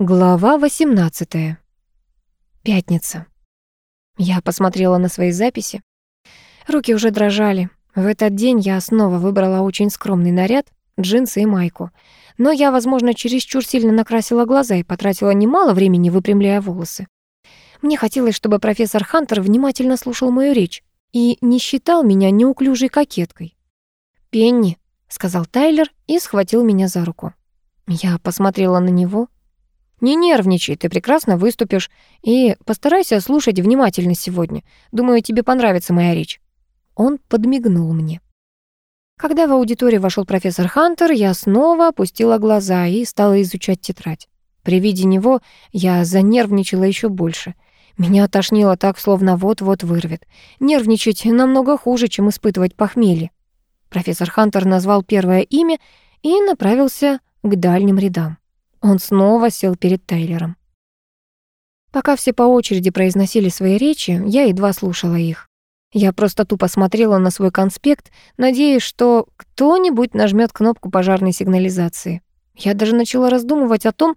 Глава 18. Пятница. Я посмотрела на свои записи. Руки уже дрожали. В этот день я снова выбрала очень скромный наряд, джинсы и майку. Но я, возможно, чересчур сильно накрасила глаза и потратила немало времени, выпрямляя волосы. Мне хотелось, чтобы профессор Хантер внимательно слушал мою речь и не считал меня неуклюжей кокеткой. «Пенни», — сказал Тайлер и схватил меня за руку. Я посмотрела на него — не нервничай, ты прекрасно выступишь. И постарайся слушать внимательно сегодня. Думаю, тебе понравится моя речь». Он подмигнул мне. Когда в аудиторию вошел профессор Хантер, я снова опустила глаза и стала изучать тетрадь. При виде него я занервничала еще больше. Меня тошнило так, словно вот-вот вырвет. Нервничать намного хуже, чем испытывать похмелье. Профессор Хантер назвал первое имя и направился к дальним рядам. Он снова сел перед Тайлером. Пока все по очереди произносили свои речи, я едва слушала их. Я просто тупо смотрела на свой конспект, надеясь, что кто-нибудь нажмет кнопку пожарной сигнализации. Я даже начала раздумывать о том,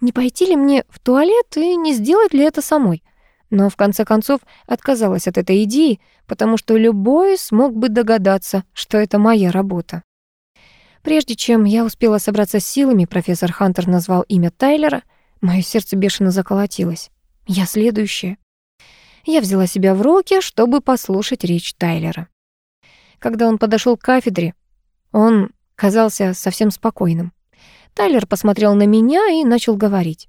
не пойти ли мне в туалет и не сделать ли это самой. Но в конце концов отказалась от этой идеи, потому что любой смог бы догадаться, что это моя работа. Прежде чем я успела собраться с силами, профессор Хантер назвал имя Тайлера. Моё сердце бешено заколотилось. Я следующая. Я взяла себя в руки, чтобы послушать речь Тайлера. Когда он подошел к кафедре, он казался совсем спокойным. Тайлер посмотрел на меня и начал говорить.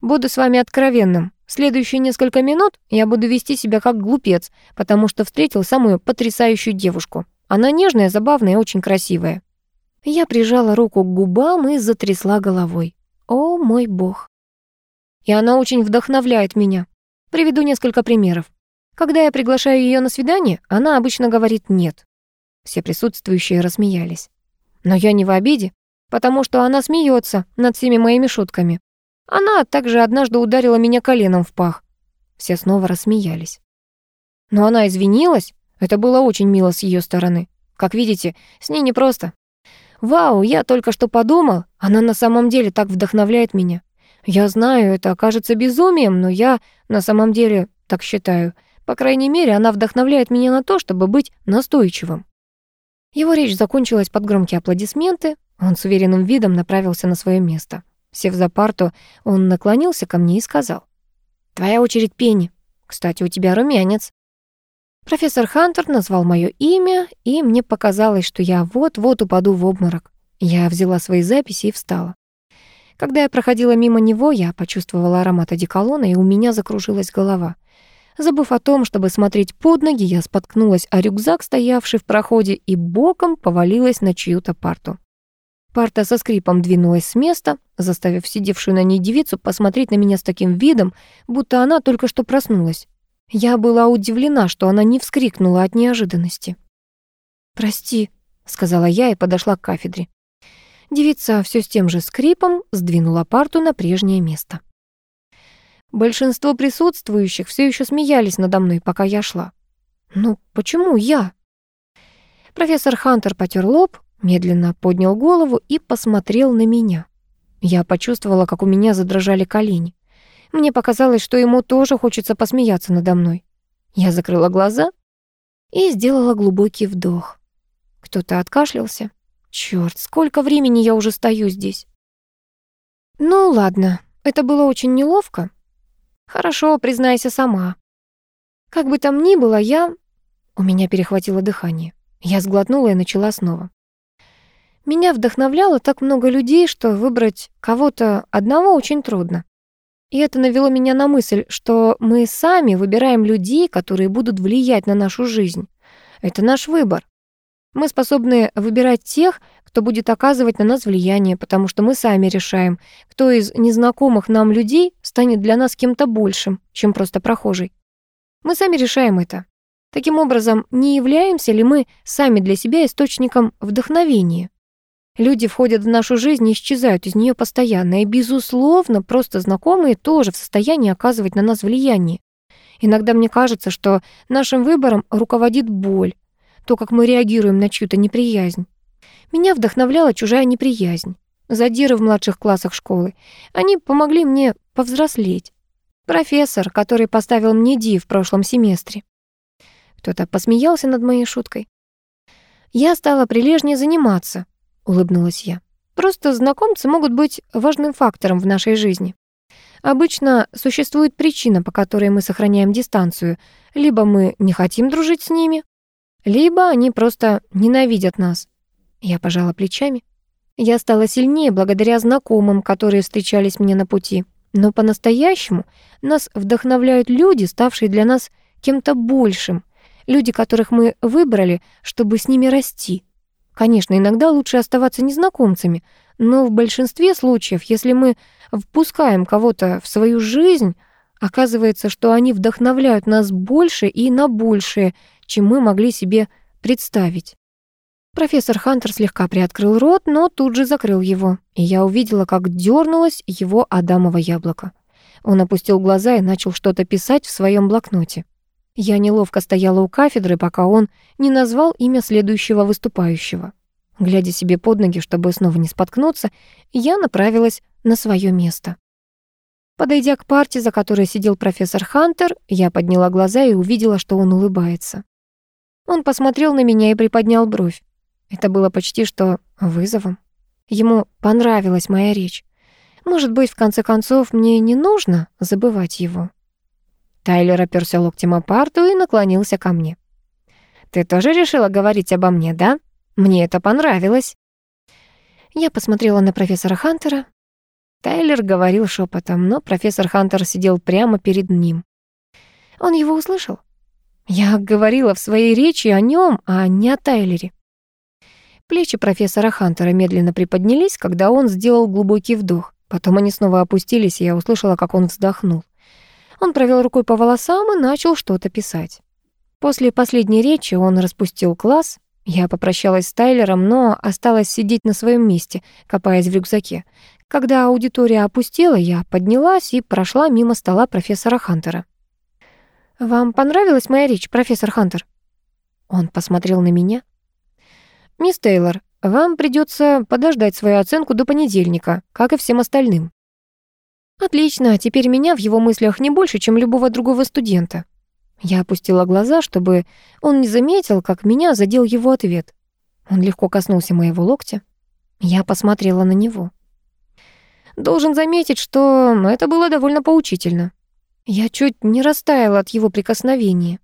«Буду с вами откровенным. Следующие несколько минут я буду вести себя как глупец, потому что встретил самую потрясающую девушку. Она нежная, забавная и очень красивая. Я прижала руку к губам и затрясла головой. О, мой бог. И она очень вдохновляет меня. Приведу несколько примеров. Когда я приглашаю ее на свидание, она обычно говорит «нет». Все присутствующие рассмеялись. Но я не в обиде, потому что она смеется над всеми моими шутками. Она также однажды ударила меня коленом в пах. Все снова рассмеялись. Но она извинилась. Это было очень мило с ее стороны. Как видите, с ней непросто. Вау, я только что подумал, она на самом деле так вдохновляет меня. Я знаю, это окажется безумием, но я на самом деле так считаю. По крайней мере, она вдохновляет меня на то, чтобы быть настойчивым. Его речь закончилась под громкие аплодисменты. Он с уверенным видом направился на свое место. Сев за парту, он наклонился ко мне и сказал. «Твоя очередь, Пенни. Кстати, у тебя румянец». Профессор Хантер назвал моё имя, и мне показалось, что я вот-вот упаду в обморок. Я взяла свои записи и встала. Когда я проходила мимо него, я почувствовала аромат одеколона, и у меня закружилась голова. Забыв о том, чтобы смотреть под ноги, я споткнулась о рюкзак, стоявший в проходе, и боком повалилась на чью-то парту. Парта со скрипом двинулась с места, заставив сидевшую на ней девицу посмотреть на меня с таким видом, будто она только что проснулась. Я была удивлена, что она не вскрикнула от неожиданности. «Прости», — сказала я и подошла к кафедре. Девица все с тем же скрипом сдвинула парту на прежнее место. Большинство присутствующих все еще смеялись надо мной, пока я шла. «Ну, почему я?» Профессор Хантер потер лоб, медленно поднял голову и посмотрел на меня. Я почувствовала, как у меня задрожали колени. Мне показалось, что ему тоже хочется посмеяться надо мной. Я закрыла глаза и сделала глубокий вдох. Кто-то откашлялся. Чёрт, сколько времени я уже стою здесь. Ну ладно, это было очень неловко. Хорошо, признайся сама. Как бы там ни было, я... У меня перехватило дыхание. Я сглотнула и начала снова. Меня вдохновляло так много людей, что выбрать кого-то одного очень трудно. И это навело меня на мысль, что мы сами выбираем людей, которые будут влиять на нашу жизнь. Это наш выбор. Мы способны выбирать тех, кто будет оказывать на нас влияние, потому что мы сами решаем, кто из незнакомых нам людей станет для нас кем-то большим, чем просто прохожий. Мы сами решаем это. Таким образом, не являемся ли мы сами для себя источником вдохновения? Люди входят в нашу жизнь и исчезают из нее постоянно, и, безусловно, просто знакомые тоже в состоянии оказывать на нас влияние. Иногда мне кажется, что нашим выбором руководит боль, то, как мы реагируем на чью-то неприязнь. Меня вдохновляла чужая неприязнь. задиры в младших классах школы. Они помогли мне повзрослеть. Профессор, который поставил мне Ди в прошлом семестре. Кто-то посмеялся над моей шуткой. «Я стала прилежнее заниматься», — улыбнулась я. «Просто знакомцы могут быть важным фактором в нашей жизни. Обычно существует причина, по которой мы сохраняем дистанцию. Либо мы не хотим дружить с ними, либо они просто ненавидят нас». Я пожала плечами. Я стала сильнее благодаря знакомым, которые встречались мне на пути. Но по-настоящему нас вдохновляют люди, ставшие для нас кем-то большим, люди, которых мы выбрали, чтобы с ними расти. Конечно, иногда лучше оставаться незнакомцами, но в большинстве случаев, если мы впускаем кого-то в свою жизнь, оказывается, что они вдохновляют нас больше и на большее, чем мы могли себе представить. Профессор Хантер слегка приоткрыл рот, но тут же закрыл его, и я увидела, как дернулось его адамово яблоко. Он опустил глаза и начал что-то писать в своем блокноте. Я неловко стояла у кафедры, пока он не назвал имя следующего выступающего. Глядя себе под ноги, чтобы снова не споткнуться, я направилась на свое место. Подойдя к парте, за которой сидел профессор Хантер, я подняла глаза и увидела, что он улыбается. Он посмотрел на меня и приподнял бровь. Это было почти что вызовом. Ему понравилась моя речь. Может быть, в конце концов, мне не нужно забывать его. Тайлер оперся локтем о парту и наклонился ко мне. «Ты тоже решила говорить обо мне, да? Мне это понравилось». Я посмотрела на профессора Хантера. Тайлер говорил шепотом, но профессор Хантер сидел прямо перед ним. Он его услышал? Я говорила в своей речи о нем, а не о Тайлере. Плечи профессора Хантера медленно приподнялись, когда он сделал глубокий вдох. Потом они снова опустились, и я услышала, как он вздохнул. Он провел рукой по волосам и начал что-то писать. После последней речи он распустил класс. Я попрощалась с Тайлером, но осталась сидеть на своем месте, копаясь в рюкзаке. Когда аудитория опустела, я поднялась и прошла мимо стола профессора Хантера. «Вам понравилась моя речь, профессор Хантер?» Он посмотрел на меня. «Мисс Тейлор, вам придется подождать свою оценку до понедельника, как и всем остальным. Отлично, теперь меня в его мыслях не больше, чем любого другого студента. Я опустила глаза, чтобы он не заметил, как меня задел его ответ. Он легко коснулся моего локтя. Я посмотрела на него. Должен заметить, что это было довольно поучительно. Я чуть не растаяла от его прикосновения.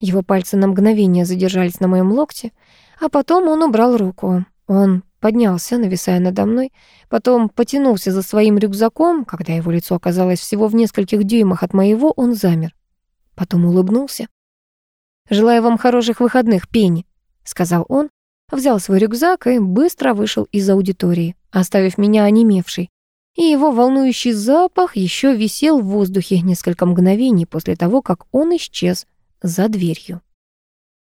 Его пальцы на мгновение задержались на моем локте, а потом он убрал руку. Он поднялся, нависая надо мной, потом потянулся за своим рюкзаком. Когда его лицо оказалось всего в нескольких дюймах от моего, он замер. Потом улыбнулся. «Желаю вам хороших выходных, Пенни», — сказал он, взял свой рюкзак и быстро вышел из аудитории, оставив меня онемевшей. И его волнующий запах еще висел в воздухе несколько мгновений после того, как он исчез за дверью.